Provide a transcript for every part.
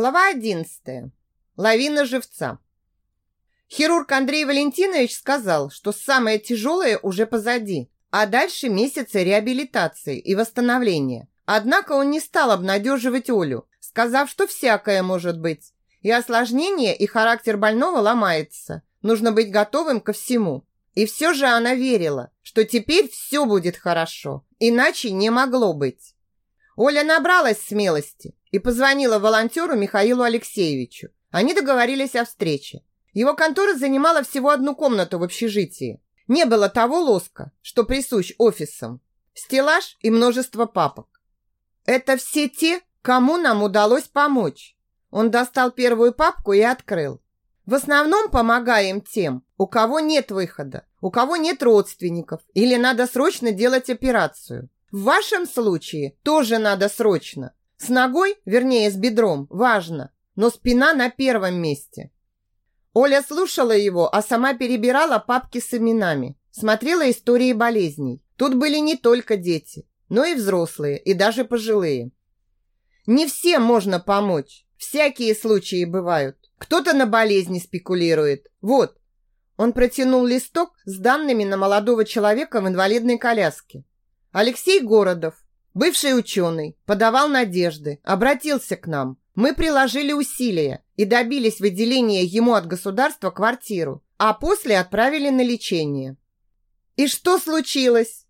Глава 11. Лавина живца. Хирург Андрей Валентинович сказал, что самое тяжелое уже позади, а дальше месяцы реабилитации и восстановления. Однако он не стал обнадеживать Олю, сказав, что всякое может быть. И осложнение, и характер больного ломается. Нужно быть готовым ко всему. И все же она верила, что теперь все будет хорошо, иначе не могло быть. Оля набралась смелости и позвонила волонтеру Михаилу Алексеевичу. Они договорились о встрече. Его контора занимала всего одну комнату в общежитии. Не было того лоска, что присущ офисам. Стеллаж и множество папок. Это все те, кому нам удалось помочь. Он достал первую папку и открыл. В основном помогаем тем, у кого нет выхода, у кого нет родственников или надо срочно делать операцию. В вашем случае тоже надо срочно. С ногой, вернее, с бедром, важно, но спина на первом месте. Оля слушала его, а сама перебирала папки с именами, смотрела истории болезней. Тут были не только дети, но и взрослые, и даже пожилые. Не всем можно помочь. Всякие случаи бывают. Кто-то на болезни спекулирует. Вот. Он протянул листок с данными на молодого человека в инвалидной коляске. Алексей Городов, бывший ученый, подавал надежды, обратился к нам. Мы приложили усилия и добились выделения ему от государства квартиру, а после отправили на лечение. И что случилось?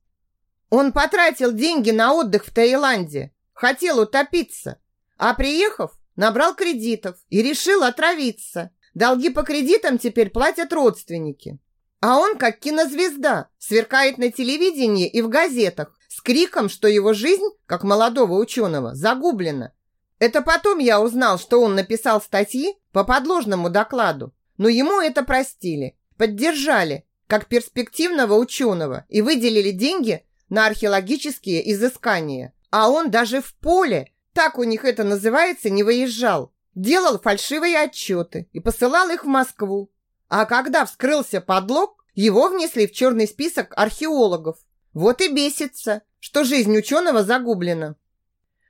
Он потратил деньги на отдых в Таиланде, хотел утопиться, а приехав, набрал кредитов и решил отравиться. Долги по кредитам теперь платят родственники. А он, как кинозвезда, сверкает на телевидении и в газетах с криком, что его жизнь, как молодого ученого, загублена. Это потом я узнал, что он написал статьи по подложному докладу. Но ему это простили, поддержали, как перспективного ученого и выделили деньги на археологические изыскания. А он даже в поле, так у них это называется, не выезжал. Делал фальшивые отчеты и посылал их в Москву. А когда вскрылся подлог, его внесли в черный список археологов. Вот и бесится, что жизнь ученого загублена.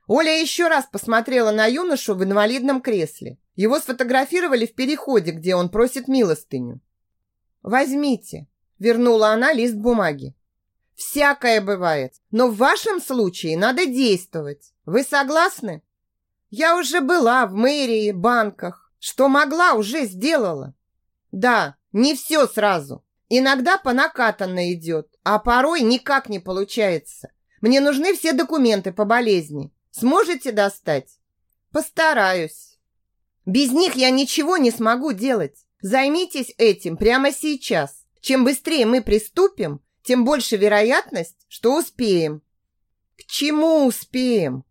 Оля еще раз посмотрела на юношу в инвалидном кресле. Его сфотографировали в переходе, где он просит милостыню. «Возьмите», – вернула она лист бумаги. «Всякое бывает, но в вашем случае надо действовать. Вы согласны?» «Я уже была в мэрии, банках. Что могла, уже сделала». Да, не все сразу. Иногда по накатанной идет, а порой никак не получается. Мне нужны все документы по болезни. Сможете достать? Постараюсь. Без них я ничего не смогу делать. Займитесь этим прямо сейчас. Чем быстрее мы приступим, тем больше вероятность, что успеем. К чему успеем?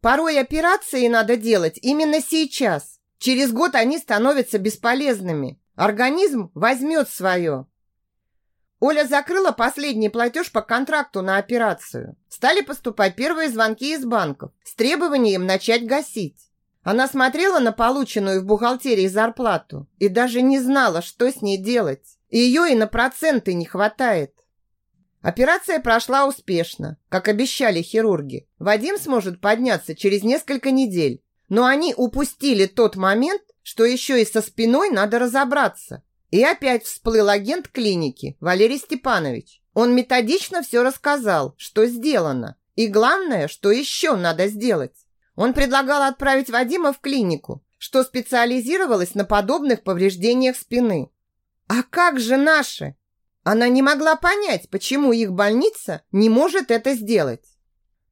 Порой операции надо делать именно сейчас. Через год они становятся бесполезными. Организм возьмет свое. Оля закрыла последний платеж по контракту на операцию. Стали поступать первые звонки из банков с требованием начать гасить. Она смотрела на полученную в бухгалтерии зарплату и даже не знала, что с ней делать. Ее и на проценты не хватает. Операция прошла успешно, как обещали хирурги. Вадим сможет подняться через несколько недель. Но они упустили тот момент, что еще и со спиной надо разобраться. И опять всплыл агент клиники Валерий Степанович. Он методично все рассказал, что сделано. И главное, что еще надо сделать. Он предлагал отправить Вадима в клинику, что специализировалась на подобных повреждениях спины. А как же наши? Она не могла понять, почему их больница не может это сделать.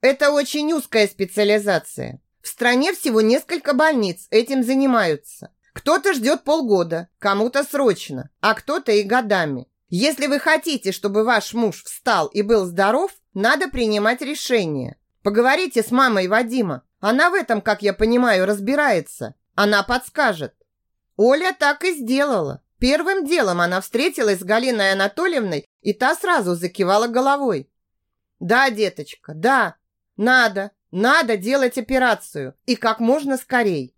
Это очень узкая специализация. В стране всего несколько больниц этим занимаются. Кто-то ждет полгода, кому-то срочно, а кто-то и годами. Если вы хотите, чтобы ваш муж встал и был здоров, надо принимать решение. Поговорите с мамой Вадима. Она в этом, как я понимаю, разбирается. Она подскажет. Оля так и сделала. Первым делом она встретилась с Галиной Анатольевной, и та сразу закивала головой. «Да, деточка, да, надо. Надо делать операцию, и как можно скорей.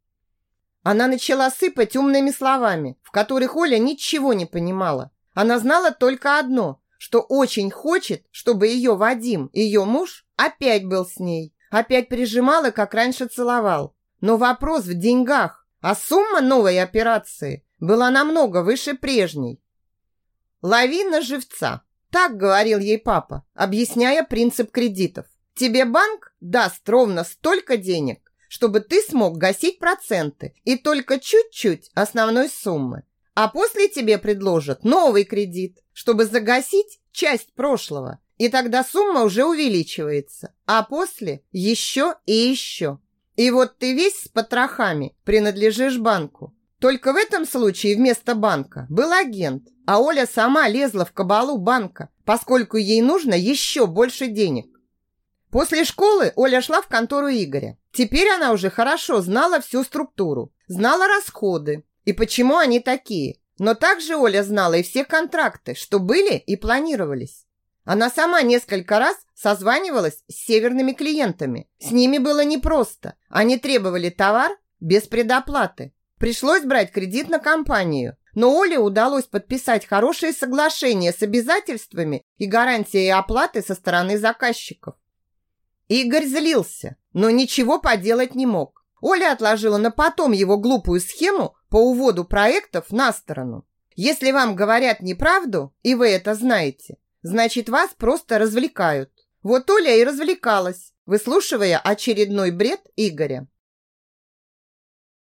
Она начала сыпать умными словами, в которых Оля ничего не понимала. Она знала только одно, что очень хочет, чтобы ее Вадим, ее муж, опять был с ней, опять прижимал и как раньше целовал. но вопрос в деньгах, а сумма новой операции была намного выше прежней. Лавина живца. Так говорил ей папа, объясняя принцип кредитов. Тебе банк даст ровно столько денег, чтобы ты смог гасить проценты и только чуть-чуть основной суммы. А после тебе предложат новый кредит, чтобы загасить часть прошлого. И тогда сумма уже увеличивается. А после еще и еще. И вот ты весь с потрохами принадлежишь банку. Только в этом случае вместо банка был агент, а Оля сама лезла в кабалу банка, поскольку ей нужно еще больше денег. После школы Оля шла в контору Игоря. Теперь она уже хорошо знала всю структуру, знала расходы и почему они такие. Но также Оля знала и все контракты, что были и планировались. Она сама несколько раз созванивалась с северными клиентами. С ними было непросто. Они требовали товар без предоплаты. Пришлось брать кредит на компанию. Но Оле удалось подписать хорошие соглашения с обязательствами и гарантией оплаты со стороны заказчиков. Игорь злился, но ничего поделать не мог. Оля отложила на потом его глупую схему по уводу проектов на сторону. Если вам говорят неправду, и вы это знаете, значит вас просто развлекают. Вот Оля и развлекалась, выслушивая очередной бред Игоря.